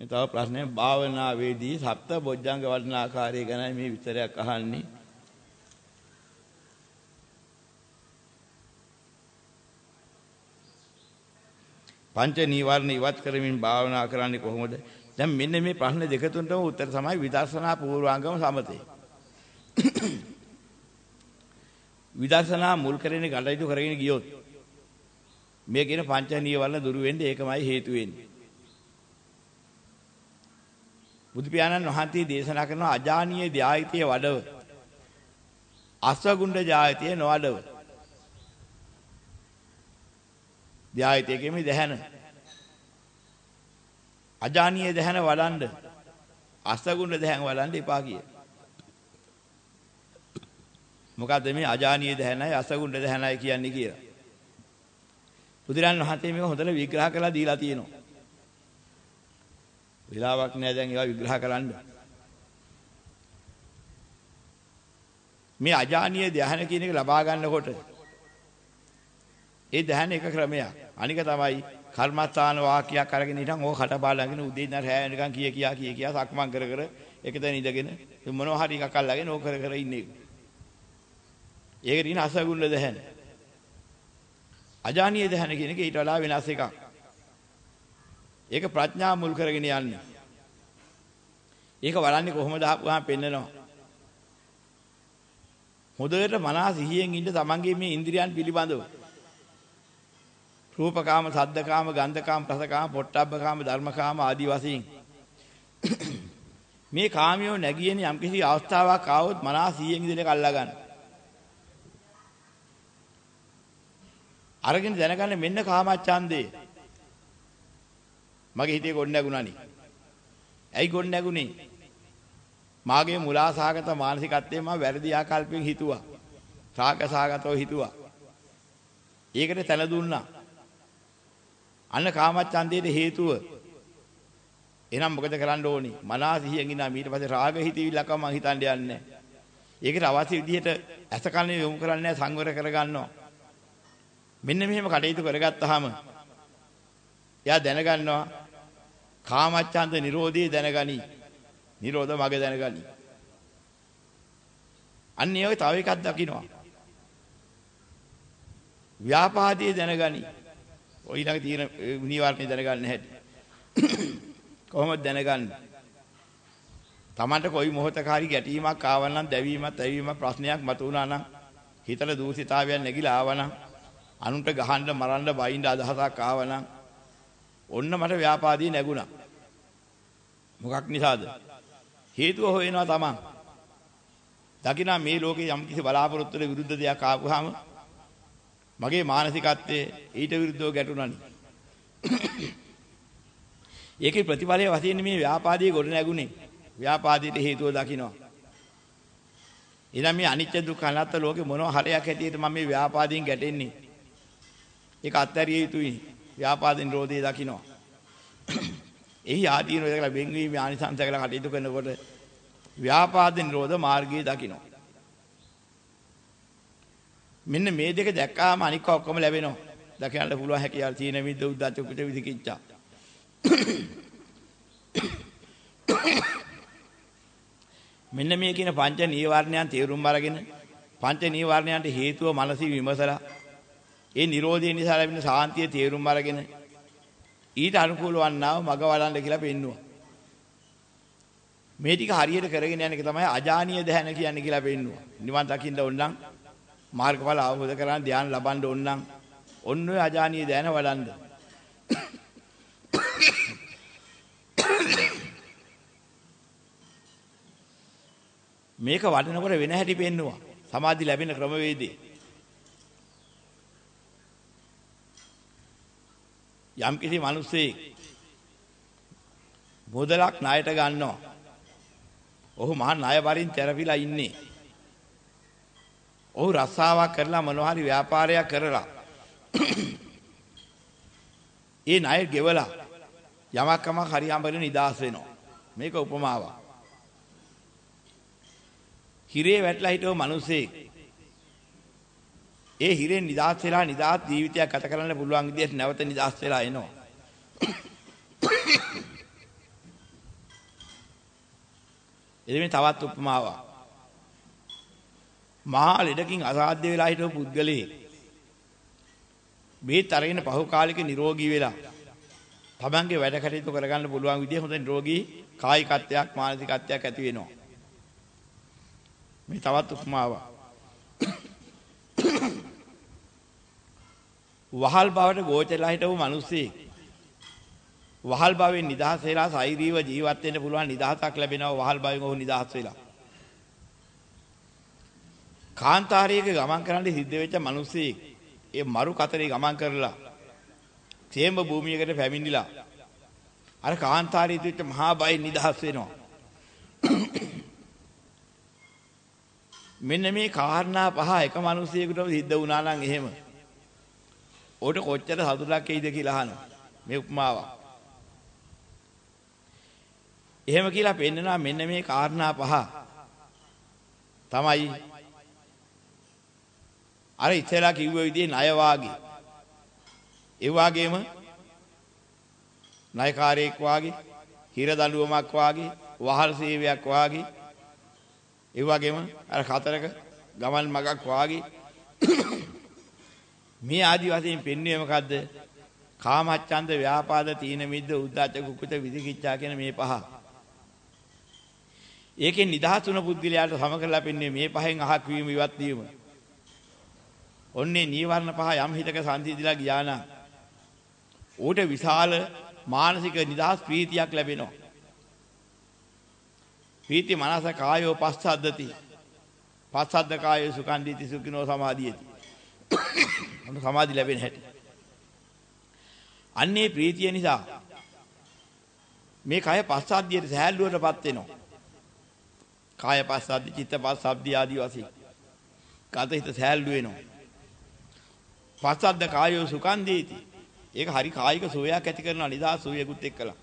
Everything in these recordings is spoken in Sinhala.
මේ තව ප්‍රශ්නයක් භාවනාවේදී සප්ත බොජ්ජංග වඩන ආකාරය ගැන මේ විස්තරයක් අහන්නේ. පංච නීවරණ ඉවත් කරමින් භාවනා කරන්නේ කොහොමද? දැන් මෙන්න මේ ප්‍රශ්න දෙක තුනටම උත්තර තමයි විදර්ශනා පූර්වාංගම සමතේ. විදර්ශනා මුල් කරගෙන කටයුතු කරගෙන ගියොත් මේ කියන පංච නීවරණ දුරු වෙන්නේ ඒකමයි හේතු වෙන්නේ. බුදු පියාණන් වහන්සේ දේශනා කරන අජානීය ධායිතයේ වඩව අස්වගුණ්ඩ ජායතිය නොවඩව ධායිතයේ කෙමි දහන අජානීය දහන වඩන්ඩ අස්වගුණ්ඩ දහන් වඩන්ඩ එපා කිය. මොකද්ද මේ අජානීය දහනයි අස්වගුණ්ඩ දහනයි කියන්නේ කියලා. බුදුරන් වහන්සේ මේක හොඳට විග්‍රහ කරලා දීලා තියෙනවා. වෙලාවක් නෑ දැන් ඒවා විග්‍රහ කරන්න. මේ අජානීය ධ්‍යාන කියන එක ලබා ගන්නකොට ඒ ධ්‍යාන එක ක්‍රමයක්. අනික තමයි කර්මස්ථාන වාක්‍යයක් අරගෙන ඉතින් ඕක කටපාඩම්ගෙන උදේ ඉඳන් රැය වෙනකන් කිය කියා කිය කියා සක්මන් කර කර එකතැන ඉඳගෙන මොනවා හරි එකක් අල්ලගෙන ඕක කර කර ඉන්නේ. ඒකට ඉන්න අසගුණ ධ්‍යාන. අජානීය ධ්‍යාන කියන එක ඊට වඩා වෙනස් එකක්. ඒක ප්‍රඥා මුල් කරගෙන යන්නේ. ඒක වඩන්නේ කොහොමද ආපුවාම පෙන්නනවා. හොඳට මනස සිහියෙන් ඉන්න තමන්ගේ මේ ඉන්ද්‍රියන් පිළිබඳව. රූපකාම, සද්දකාම, ගන්ධකාම, රසකාම, පොට්ටබ්බකාම, ධර්මකාම ආදී වශයෙන් මේ කාමියෝ නැගියන යම්කිසි අවස්ථාවක් ආවොත් මනස සිහියෙන් ඉඳලා කල්ලා ගන්න. අරගෙන දැනගන්න මෙන්න කාමච්ඡන්දේ මගේ හිතේ ගොඩ නැගුණානි. ඇයි ගොඩ නැගුණේ? මාගේ මුලාසහගත මානසිකත්වයේ මම වැරදි ආකල්පෙන් හිතුවා. රාගසහගතව හිතුවා. ඒකට තැන දුන්නා. අන්න කාමච්ඡන්දයේ හේතුව. එහෙනම් මොකද කරන්න ඕනි? මනස සිහියෙන් ඉන්නා ඊට පස්සේ රාග හිතවිල්ලක මම හිතන්න යන්නේ ඒකට අවශ්‍ය විදිහට ඇස කන යොමු කරන්නේ සංවර කරගන්නවා. මෙන්න මෙහෙම කටයුතු කරගත්තාම එයා දැනගන්නවා කාමච්ඡන්ද නිරෝධී දැනගනි. නිරෝධ මග දැනගනි. අන්න ඒ වගේ තව එකක් දකින්නවා. ව්‍යාපාදයේ දැනගනි. ඔය ඊළඟ තියෙන නිවාරණේ දැනගන්න හැටි. කොහොමද දැනගන්නේ? Tamanට කොයි මොහොතක හරි ගැටීමක් ආවනම් දැවීමක්, ඇවීමක් ප්‍රශ්නයක් මතුවුණා නම් හිතට දූෂිතාවයක් නැగిලා ආවනම් අනුන්ට ගහන්න මරන්න බයින්න අදහසක් ආවනම් ඔන්න මට ව්‍යාපාදී නැගුණා. මොකක් නිසාද? හේතුව හොයනවා තමන්. දකිනා මේ ලෝකේ යම් කිසි බලාපොරොත්තුවල විරුද්ධ දෙයක් ආවම මගේ මානසිකත්වයේ ඊට විරුද්ධව ගැටුණානි. ඒකේ ප්‍රතිඵලය වශයෙන් මේ ව්‍යාපාදයේ ගොඩ නැගුණේ. ව්‍යාපාදයට හේතුව දකිනවා. එනම් මේ අනිත්‍ය දුක්ඛ අනාත්ම ලෝකේ මොනවා හරයක් හැටියට මම මේ ව්‍යාපාදයෙන් ගැටෙන්නේ. ඒක අත්හැරිය යුතුයි. ව්‍යාපාද නිරෝධය දකිනවා. එහි ආදීනෝ දැකලා වෙන්වීම ආනිසංස දැකලා කටයුතු කරනකොට ව්‍යාපාද නිරෝධ මාර්ගය දකිනවා. මෙන්න මේ දෙක දැක්කාම අනික ඔක්කොම ලැබෙනවා. දකින්න පුළුවන් හැකියාව තියෙන විද්ද උද්දච්ච කුට විදිකිච්චා. මෙන්න මේ කියන පංච නීවරණයන් තේරුම් අරගෙන පංච නීවරණයන්ට හේතුව මනසි විමසලා ඒ Nirodhe නිසා ලැබෙන සාන්තිය තේරුම් අරගෙන ඊට අනුකූල වන්නාව මග වඩන්න කියලා පෙන්නුවා. මේ ටික හරියට කරගෙන යන එක තමයි අජානීය දහන කියන්නේ කියලා පෙන්නුවා. නිවන් දකින්න ඕන නම් මාර්ගඵල අවබෝධ කරගන්න ධ්‍යාන ලබන්න ඕන නම් ඔන්න ඔය අජානීය දහන වඩන්න. මේක වඩනකොට වෙන හැටි පෙන්නුවා. සමාධි ලැබෙන ක්‍රමවේදේ. යම් කිසි මිනිස්සෙක් මුදලක් ණයට ගන්නවා. ඔහු මහා ණය වරින් තැරපිලා ඉන්නේ. ඔහු රස්සාවක් කරලා මොනවා හරි ව්‍යාපාරයක් කරලා ඒ ණය ගෙවලා යමක් කමක් හරි අඹගෙන නිදාස් වෙනවා. මේක උපමාවක්. හිරේ වැටලා හිටව මිනිසෙක් ඒ හිරෙන් නිදහස් වෙලා නිදහස් ජීවිතයක් ගත කරන්න පුළුවන් විදිහට නැවත නිදහස් වෙලා එනවා. එදෙමේ තවත් උපමාවක්. මහා ලෙඩකින් අසාධ්‍ය වෙලා හිටපු පුද්ගලයෙක් මේ තරගෙන පහු කාලික නිරෝගී වෙලා තමන්ගේ වැඩ කටයුතු කරගන්න පුළුවන් විදිහ හොඳ නිරෝගී කායිකත්වයක් මානසිකත්වයක් ඇති වෙනවා. මේ තවත් උපමාවක්. වහල් බවට ගෝචරලා හිටපු මිනිස්සෙක් වහල් භවෙන් නිදහස් වෙලා සෛරීව ජීවත් වෙන්න පුළුවන් නිදහසක් ලැබෙනවා වහල් භවෙන් ඔහු නිදහස් වෙලා. කාන්තාරයක ගමන් කරන්න සිද්ධ වෙච්ච මිනිස්සෙක් ඒ මරු කතරේ ගමන් කරලා තේම භූමියකට පැමිණිලා අර කාන්තාරයේ තිබෙච්ච මහා බයෙන් නිදහස් වෙනවා. මෙන්න මේ කාරණා පහ එක මිනිසියෙකුටම සිද්ධ වුණා නම් එහෙම. ඕට කොච්චර සතුටක් එයිද කියලා අහනවා. මේ උපමාව. එහෙම කියලා පෙන්නනවා මෙන්න මේ කාරණා පහ. තමයි අර ඉතලා කිව්ව විදිහේ ණය වාගේ. ඒ වාගේම ණයකාරයෙක් වාගේ, හිර දඬුවමක් වාගේ, වහල් සේවයක් වාගේ. ඒ වගේම අර කතරක ගමන් මගක් වාගේ මේ ආදි වශයෙන් පෙන්වන්නේ මොකද්ද? කාමච්ඡන්ද, ව්‍යාපාද, තීන මිද්ද, උද්ධච්ච, කුකුත, විදිකිච්ඡා කියන මේ පහ. ඒකෙන් නිදහස් වුණ පුද්ගලයාට සම කරලා පෙන්වන්නේ මේ පහෙන් අහක් වීම ඉවත් වීම. ඔන්නේ නීවරණ පහ යම් හිතක සංසිඳිලා ගියා නම් ඌට විශාල මානසික නිදහස් ප්‍රීතියක් ලැබෙනවා. ප්‍රීති මනස කායෝ පස්සද්දති. පස්සද්ද කායෝ සුඛන්දිති සුඛිනෝ සමාධියති. අන්න සමාධි ලැබෙන හැටි. අන්නේ ප්‍රීතිය නිසා මේ කය පස්සද්ධියට සහැල්ලුවටපත් වෙනවා. කාය පස්සද්ධි, චිත්ත පස්සද්ධි ආදී වශයෙන්. කත හිත සහැල්ලු වෙනවා. පස්සද්ද කායෝ සුඛං දීති. ඒක හරි කායික සෝයක් ඇති කරන නිදහස් සෝයකුත් එක්කලා.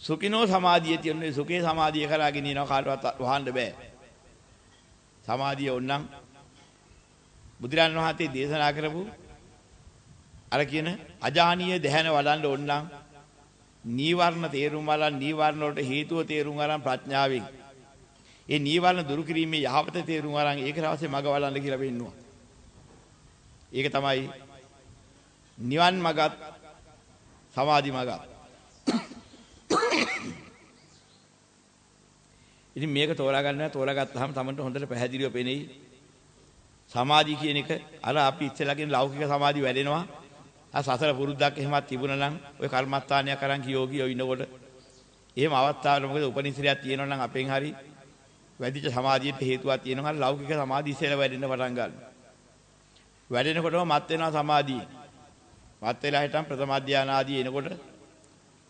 සුඛිනෝ සමාධිය තියන්නේ සුඛේ සමාධිය කරාගෙන ඉනවා කාටවත් වහන්න බෑ. සමාධිය ඕනනම් බුදුරන් වහන්සේ දේශනා කරපු අර කියන අජානීය දැහැන වඩන්න ඕනනම් නීවරණ තේරුම් වලන් නීවරණ වලට හේතුව තේරුම් අරන් ප්‍රඥාවෙන් ඒ නීවරණ දුරු කිරීමේ යහපත තේරුම් අරන් ඒක රාසේ මග වඩන්න කියලා පෙන්නවා. ඒක තමයි නිවන් මගත් සමාධි මගත්. ඉතින් මේක තෝරා ගන්න තෝරාගත්තාම තමන්ට හොඳට පැහැදිලිව පෙනෙයි. සමාධි කියන එක අර අපි ඉස්සෙල්ලාගෙන ලෞකික සමාධි වැඩෙනවා. ආ සසර පුරුද්දක් එහෙමත් තිබුණා නම් ඔය කර්මස්ථානයක් අරන් කියෝගියෝ ඉන්නකොට එහෙම අවස්ථාවල මොකද උපනිශ්‍රයක් තියෙනවා නම් අපෙන් හරි වැඩිච සමාධියට හේතුවක් තියෙනවා ලෞකික සමාධි ඉස්සෙල්ලා වැඩෙන්න පටන් ගන්නවා. වැඩෙනකොටම මත් වෙනවා සමාධිය. මත් වෙලා හිටන් ප්‍රථම ධානය ආදී එනකොට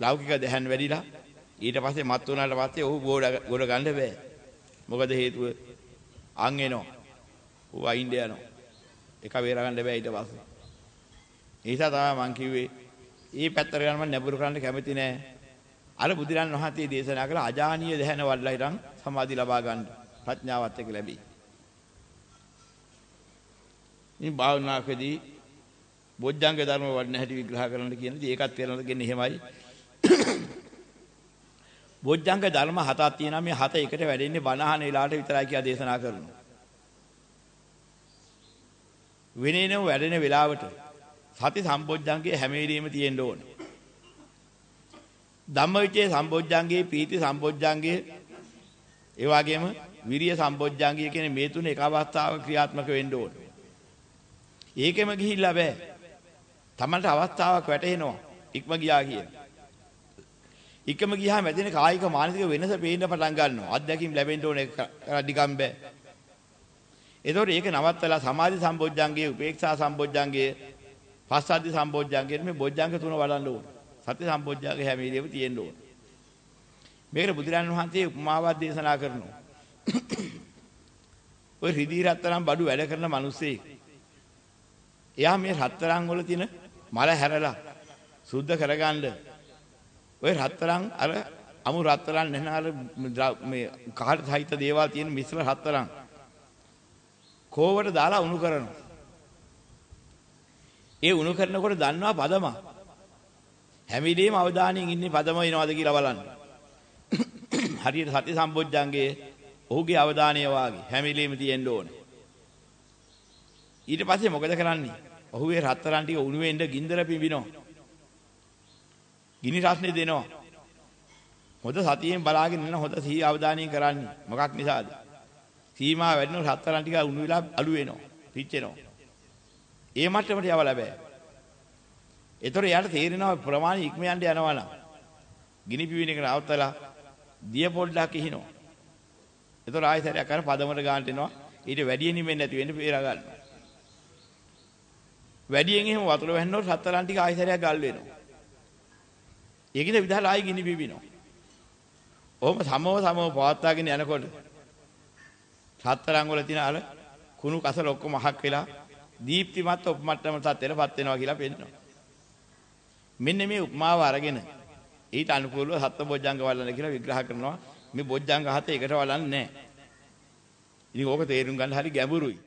ලෞකික දහන් වැඩිලා ඊට පස්සේ මත් වුණාට පස්සේ ඔහු ගොඩ ගන්න බෑ. මොකද හේතුව අන් එනවා. ඌ අයින්ද යනවා. එක වේර ගන්න බෑ ඊට පස්සේ. ඒ නිසා තමයි මං කිව්වේ මේ පැත්තට ගන්න මම නැඹුරු කරන්න කැමති නෑ. අර බුදුරන් වහන්සේ දේශනා කළ අජානීය දහන වඩලා ඉරන් සමාධි ලබා ගන්න ප්‍රඥාවත් එක්ක ලැබී. මේ භාවනාවකදී බොජ්ජංග ධර්ම වඩන හැටි විග්‍රහ කරන්න කියනදී ඒකත් තේරෙනවද කියන්නේ එහෙමයි. බොජ්ජංග ධර්ම හතක් තියෙනවා මේ හත එකට වැඩෙන්නේ බණහන වෙලාවට විතරයි කියලා දේශනා කරනවා. වෙනේනම වැඩෙන වෙලාවට සති සම්බොජ්ජංගේ හැම වෙලෙම තියෙන්න ඕන. ධම්මවිචේ සම්බොජ්ජංගේ පීති සම්බොජ්ජංගේ ඒ වගේම විරිය සම්බොජ්ජංගේ කියන මේ තුන එක අවස්ථාවක ක්‍රියාත්මක වෙන්න ඕන. ඒකෙම ගිහිල්ලා බෑ. Tamanට අවස්ථාවක් වැටෙනවා. ඉක්ම ගියා කියන. ඉක්ම ගියාම ඇදෙන කායික මානසික වෙනස පේන්න පටන් ගන්නවා. අත්දැකීම් ලැබෙන්න ඕනේ රඩිකම් බෑ. එතකොට ඒක නවත්තලා සමාධි සම්බොජ්ජංගයේ උපේක්ෂා සම්බොජ්ජංගයේ පස්සද්ධි සම්බොජ්ජංගයේ මේ බොජ්ජංග තුන වඩන්න ඕනේ. සති සම්බොජ්ජංගය හැම ඉරියව්ව තියෙන්න ඕනේ. මේකට බුදුරජාණන් වහන්සේ උපමාවක් දේශනා කරනවා. ඔය රිදී රත්තරන් බඩු වැඩ කරන මිනිස්සෙක් එයා මේ රත්තරන් වල තියෙන මල හැරලා සුද්ධ කරගන්න ඔය රත්තරන් අර අමු රත්තරන් නැන අර මේ කාට සහිත දේවල් තියෙන මිශ්‍ර රත්තරන් කෝවට දාලා උණු කරනවා. ඒ උණු කරනකොට දන්නවා පදම. හැමිදේම අවධානයෙන් ඉන්නේ පදම වෙනවද කියලා බලන්න. හරියට සති සම්බොජ්ජංගේ ඔහුගේ අවධානය වාගේ හැමිලීම තියෙන්න ඕනේ. ඊට පස්සේ මොකද කරන්නේ? ඔහුගේ රත්තරන් ටික උණු වෙන්න ගින්දර පිඹිනවා. ගිනි රස්නේ දෙනවා. හොඳ සතියෙන් බලාගෙන ඉන්න හොඳ සිහි අවධානයෙන් කරන්නේ. මොකක් නිසාද? සීමා වැඩිනොත් රත්තරන් ටික උණු වෙලා අලු වෙනවා. පිච්චෙනවා. ඒ මට්ටමට යවලා බෑ. ඒතර යාට තේරෙනවා ප්‍රමාණය ඉක්ම යන්න යනවා නම්. ගිනි පිවින එක නවත්තලා දිය පොඩ්ඩක් ඉහිනවා. ඒතර ආයෙසරයක් අර පදමර ගන්නට එනවා. ඊට වැඩියෙන් නිමෙන්නේ නැති වෙන්න පේරා ගන්නවා. වැඩියෙන් එහෙම වතුර වැන්නොත් රත්තරන් ටික ආයෙසරයක් ගල් වෙනවා. ඒකිට විදහාල ආයෙ ගිනි පිවිනවා. ඔහොම සමව සමව පවත්වාගෙන යනකොට රත්තරන් වල තියෙන අර කුණු කසල ඔක්කොම අහක් වෙලා දීප්තිමත් උපමට්ටම තත්ත්වෙටපත් වෙනවා කියලා පෙන්නනවා. මෙන්න මේ උපමාව අරගෙන ඊට අනුකූලව සත්ව බොජ්ජංග වලන කියලා විග්‍රහ කරනවා. මේ බොජ්ජංග හත එකට වලන්නේ නැහැ. ඉතින් ඕක තේරුම් ගන්න හරි ගැඹුරුයි.